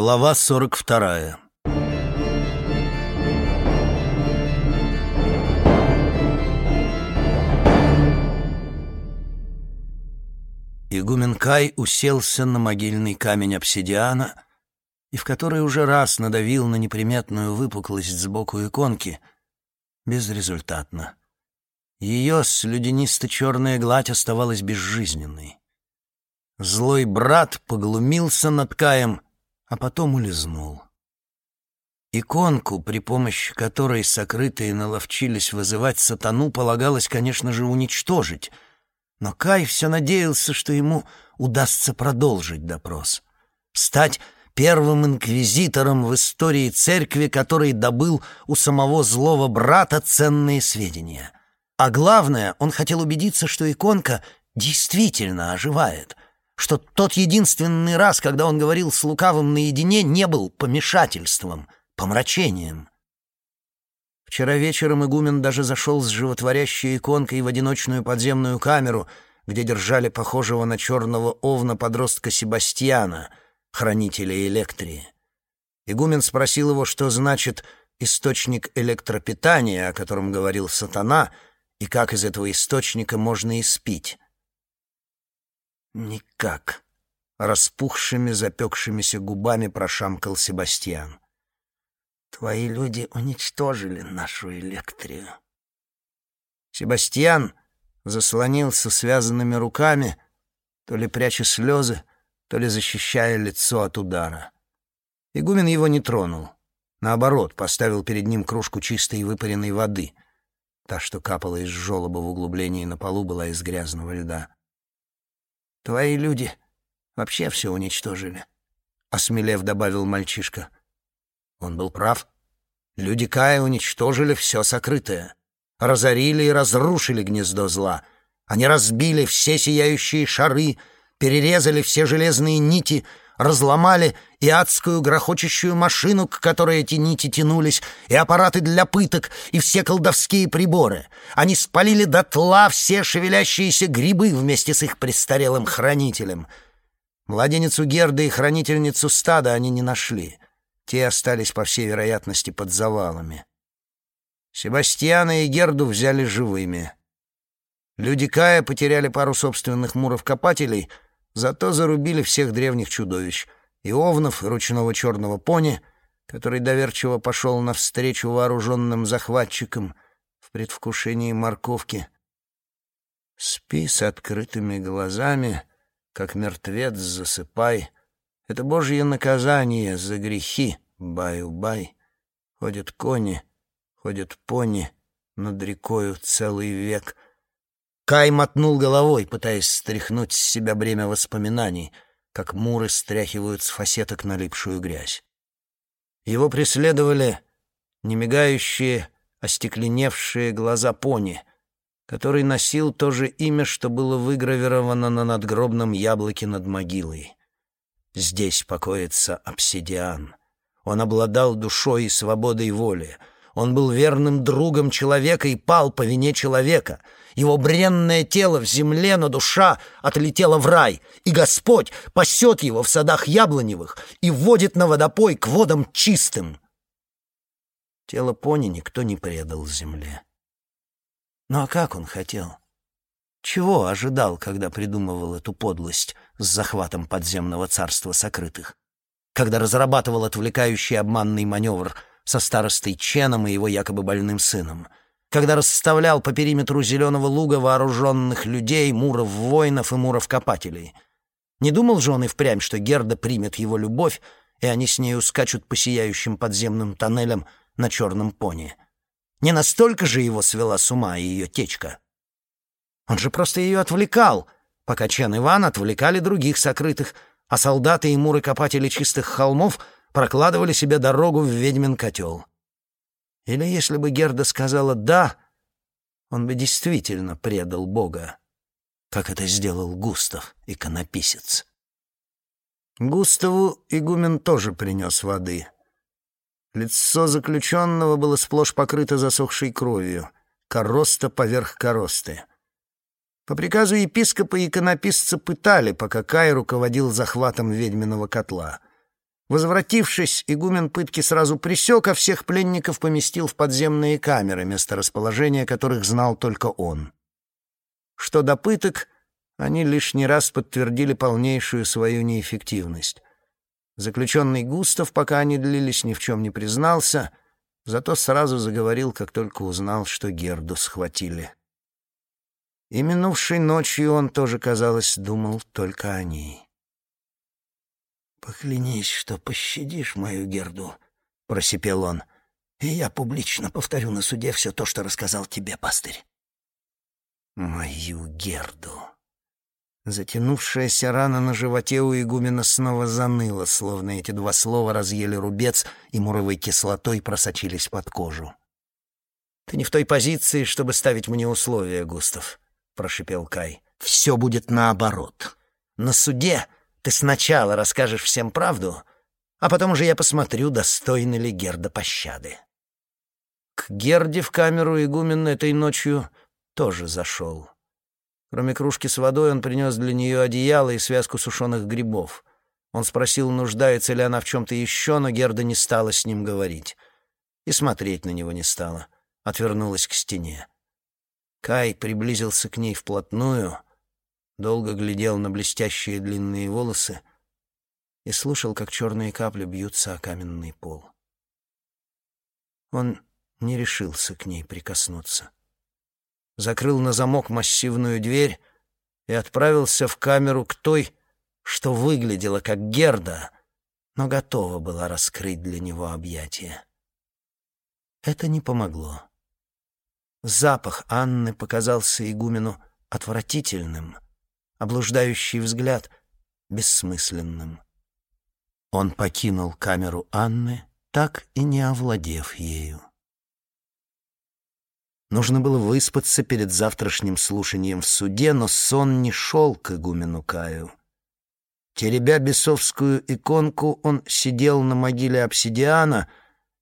Глава сорок вторая Игумен Кай уселся на могильный камень обсидиана и в который уже раз надавил на неприметную выпуклость сбоку иконки, безрезультатно. Ее слюдянисто-черная гладь оставалась безжизненной. Злой брат поглумился над Каем, а потом улизнул. Иконку, при помощи которой сокрытые наловчились вызывать сатану, полагалось, конечно же, уничтожить, но Кай все надеялся, что ему удастся продолжить допрос, стать первым инквизитором в истории церкви, который добыл у самого злого брата ценные сведения — а главное, он хотел убедиться, что иконка действительно оживает, что тот единственный раз, когда он говорил с лукавым наедине, не был помешательством, помрачением. Вчера вечером игумен даже зашел с животворящей иконкой в одиночную подземную камеру, где держали похожего на черного овна подростка Себастьяна, хранителя электрии. Игумен спросил его, что значит «источник электропитания», о котором говорил сатана — и как из этого источника можно испить? Никак. Распухшими, запекшимися губами прошамкал Себастьян. Твои люди уничтожили нашу электрию. Себастьян заслонился связанными руками, то ли пряча слезы, то ли защищая лицо от удара. Игумен его не тронул. Наоборот, поставил перед ним кружку чистой выпаренной воды — Та, что капала из желоба в углублении на полу, была из грязного льда. «Твои люди вообще все уничтожили», — осмелев добавил мальчишка. Он был прав. Люди Кая уничтожили все сокрытое. Разорили и разрушили гнездо зла. Они разбили все сияющие шары, перерезали все железные нити — разломали и адскую грохочущую машину, к которой эти нити тянулись, и аппараты для пыток, и все колдовские приборы. Они спалили дотла все шевелящиеся грибы вместе с их престарелым хранителем. Младеницу Герды и хранительницу стада они не нашли. Те остались, по всей вероятности, под завалами. Себастьяна и Герду взяли живыми. Люди Кая потеряли пару собственных муров-копателей — Зато зарубили всех древних чудовищ — и овнов, и ручного черного пони, который доверчиво пошел навстречу вооруженным захватчикам в предвкушении морковки. Спи с открытыми глазами, как мертвец засыпай. Это божье наказание за грехи, баю-бай. Ходят кони, ходят пони над рекою целый век — Кай мотнул головой, пытаясь стряхнуть с себя бремя воспоминаний, как муры стряхивают с фасеток налипшую грязь. Его преследовали немигающие, остекленевшие глаза пони, который носил то же имя, что было выгравировано на надгробном яблоке над могилой. Здесь покоится обсидиан. Он обладал душой и свободой воли. Он был верным другом человека и пал по вине человека — его бренное тело в земле, но душа отлетела в рай, и Господь пасет его в садах яблоневых и вводит на водопой к водам чистым. Тело пони никто не предал земле. Ну а как он хотел? Чего ожидал, когда придумывал эту подлость с захватом подземного царства сокрытых? Когда разрабатывал отвлекающий обманный маневр со старостой Ченом и его якобы больным сыном — когда расставлял по периметру зеленого луга вооруженных людей, муров-воинов и муров-копателей. Не думал же он и впрямь, что Герда примет его любовь, и они с нею скачут по сияющим подземным тоннелям на черном пони. Не настолько же его свела с ума ее течка. Он же просто ее отвлекал, пока Чен и Ван отвлекали других сокрытых, а солдаты и муры-копатели чистых холмов прокладывали себе дорогу в ведьмин котел. Или если бы Герда сказала «да», он бы действительно предал Бога, как это сделал Густав, иконописец. Густаву игумен тоже принес воды. Лицо заключенного было сплошь покрыто засохшей кровью, короста поверх коросты. По приказу епископа иконописца пытали, пока Кай руководил захватом ведьминого котла. Возвратившись, игумен пытки сразу присек, а всех пленников поместил в подземные камеры, месторасположение которых знал только он. Что до пыток, они лишний раз подтвердили полнейшую свою неэффективность. Заключенный Густав, пока они длились, ни в чем не признался, зато сразу заговорил, как только узнал, что Герду схватили. И минувшей ночью он тоже, казалось, думал только о ней. «Поклянись, что пощадишь мою Герду», — просипел он, — «и я публично повторю на суде все то, что рассказал тебе, пастырь». «Мою Герду». Затянувшаяся рана на животе у игумена снова заныла, словно эти два слова разъели рубец и муровой кислотой просочились под кожу. «Ты не в той позиции, чтобы ставить мне условия, Густав», — прошипел Кай. «Все будет наоборот. На суде ты сначала расскажешь всем правду, а потом уже я посмотрю, достойна ли Герда пощады. К Герде в камеру игумен этой ночью тоже зашел. Кроме кружки с водой он принес для нее одеяло и связку сушеных грибов. Он спросил, нуждается ли она в чем-то еще, но Герда не стала с ним говорить. И смотреть на него не стала. Отвернулась к стене. Кай приблизился к ней вплотную — долго глядел на блестящие длинные волосы и слушал, как черные капли бьются о каменный пол. Он не решился к ней прикоснуться. Закрыл на замок массивную дверь и отправился в камеру к той, что выглядела как Герда, но готова была раскрыть для него объятия. Это не помогло. Запах Анны показался игумену отвратительным — облуждающий взгляд бессмысленным. Он покинул камеру Анны, так и не овладев ею. Нужно было выспаться перед завтрашним слушанием в суде, но сон не шел к игумену Каю. Теребя бесовскую иконку, он сидел на могиле обсидиана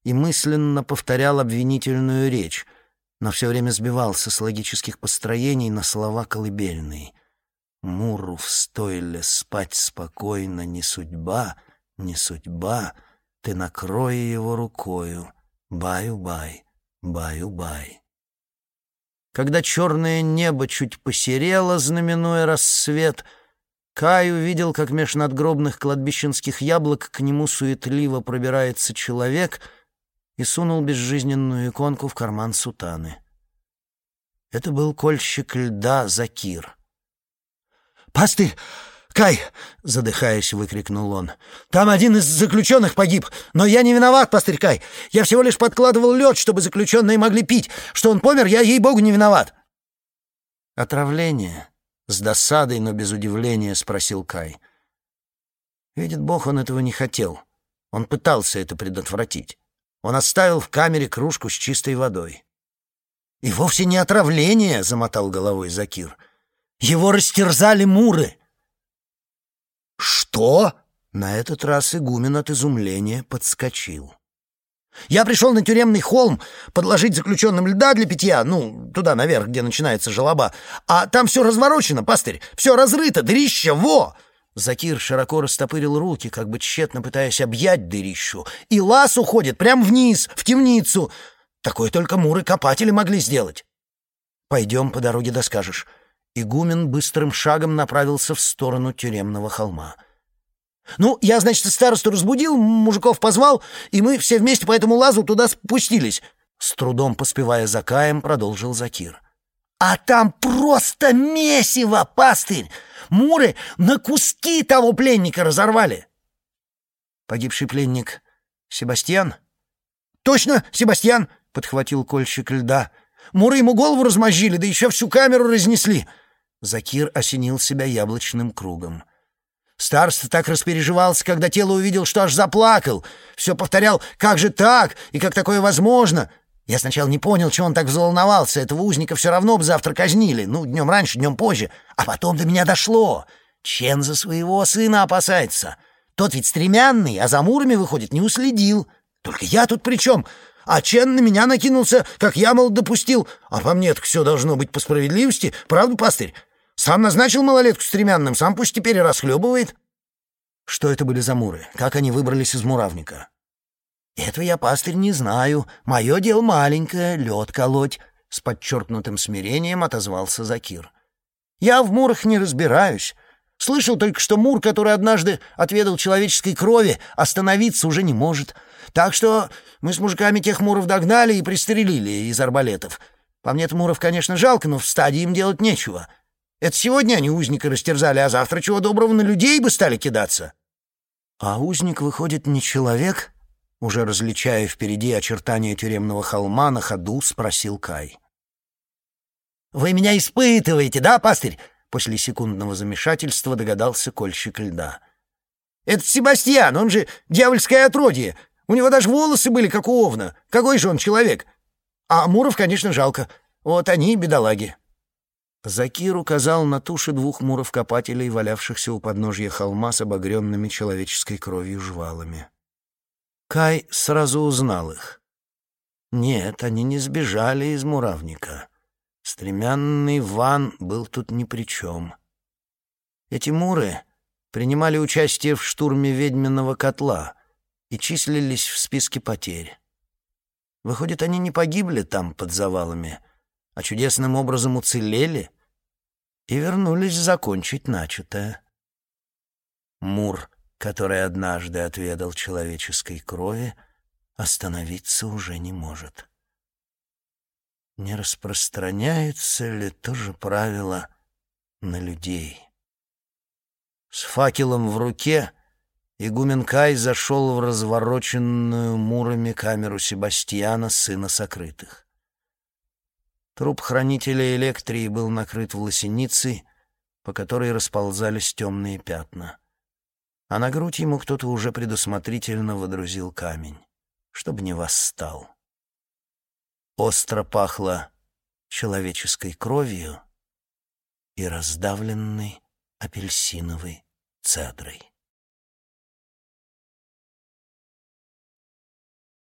и мысленно повторял обвинительную речь, но все время сбивался с логических построений на слова колыбельные — Муру в стойле спать спокойно не судьба, не судьба, ты накрой его рукою, баю-бай, баю-бай. Когда черное небо чуть посерело, знаменуя рассвет, Кай увидел, как меж надгробных кладбищенских яблок к нему суетливо пробирается человек и сунул безжизненную иконку в карман сутаны. Это был кольщик льда Закир. «Пастырь! Кай!» — задыхаясь, выкрикнул он. «Там один из заключенных погиб, но я не виноват, пастырь Кай. Я всего лишь подкладывал лед, чтобы заключенные могли пить. Что он помер, я, ей-богу, не виноват». «Отравление?» — с досадой, но без удивления спросил Кай. Видит Бог, он этого не хотел. Он пытался это предотвратить. Он оставил в камере кружку с чистой водой. «И вовсе не отравление», — замотал головой Закир. Его растерзали муры!» «Что?» На этот раз игумен от изумления подскочил. «Я пришел на тюремный холм подложить заключенным льда для питья, ну, туда наверх, где начинается желоба, а там все разворочено, пастырь, все разрыто, дырища, во!» Закир широко растопырил руки, как бы тщетно пытаясь объять дырищу, и лаз уходит прямо вниз, в темницу. Такое только муры-копатели могли сделать. «Пойдем, по дороге доскажешь». Игумен быстрым шагом направился в сторону тюремного холма. «Ну, я, значит, старосту разбудил, мужиков позвал, и мы все вместе по этому лазу туда спустились», — с трудом поспевая за Каем, продолжил Закир. «А там просто месиво, пастырь! Муры на куски того пленника разорвали!» «Погибший пленник Себастьян?» «Точно, Себастьян!» — подхватил кольщик льда. «Муры ему голову размозжили, да еще всю камеру разнесли!» Закир осенил себя яблочным кругом. Староста так распереживался, когда тело увидел, что аж заплакал. Все повторял «Как же так? И как такое возможно?» Я сначала не понял, чего он так взволновался. Этого узника все равно бы завтра казнили. Ну, днем раньше, днем позже. А потом до меня дошло. Чен за своего сына опасается. Тот ведь стремянный, а за мурами, выходит, не уследил. Только я тут при чем? А Чен на меня накинулся, как я, мол, допустил. А по мне так все должно быть по справедливости. Правда, пастырь? Сам назначил малолетку стремянным, сам пусть теперь и расхлебывает. Что это были за муры? Как они выбрались из муравника? «Этого я, пастырь, не знаю. Мое дело маленькое — лед колоть», — с подчеркнутым смирением отозвался Закир. «Я в мурах не разбираюсь. Слышал только, что мур, который однажды отведал человеческой крови, остановиться уже не может. Так что мы с мужиками тех муров догнали и пристрелили из арбалетов. По мне-то муров, конечно, жалко, но в стадии им делать нечего. Это сегодня они узника растерзали, а завтра чего доброго на людей бы стали кидаться». «А узник, выходит, не человек?» Уже различая впереди очертания тюремного холма, на ходу спросил Кай. «Вы меня испытываете, да, пастырь?» После секундного замешательства догадался кольщик льда. «Это Себастьян, он же дьявольское отродье. У него даже волосы были, как у овна. Какой же он человек? А Муров, конечно, жалко. Вот они, бедолаги». Закир указал на туши двух муров-копателей, валявшихся у подножья холма с обогренными человеческой кровью жвалами. Кай сразу узнал их. Нет, они не сбежали из муравника. Стремянный Ван был тут ни при чем. Эти муры принимали участие в штурме ведьминого котла и числились в списке потерь. Выходит, они не погибли там под завалами, а чудесным образом уцелели и вернулись закончить начатое. Мур который однажды отведал человеческой крови, остановиться уже не может. Не распространяется ли то же правило на людей? С факелом в руке игумен Кай зашел в развороченную мурами камеру Себастьяна, сына сокрытых. Труп хранителя Электрии был накрыт волосеницей, по которой расползались темные пятна а на грудь ему кто-то уже предусмотрительно водрузил камень, чтобы не восстал. Остро пахло человеческой кровью и раздавленной апельсиновой цедрой.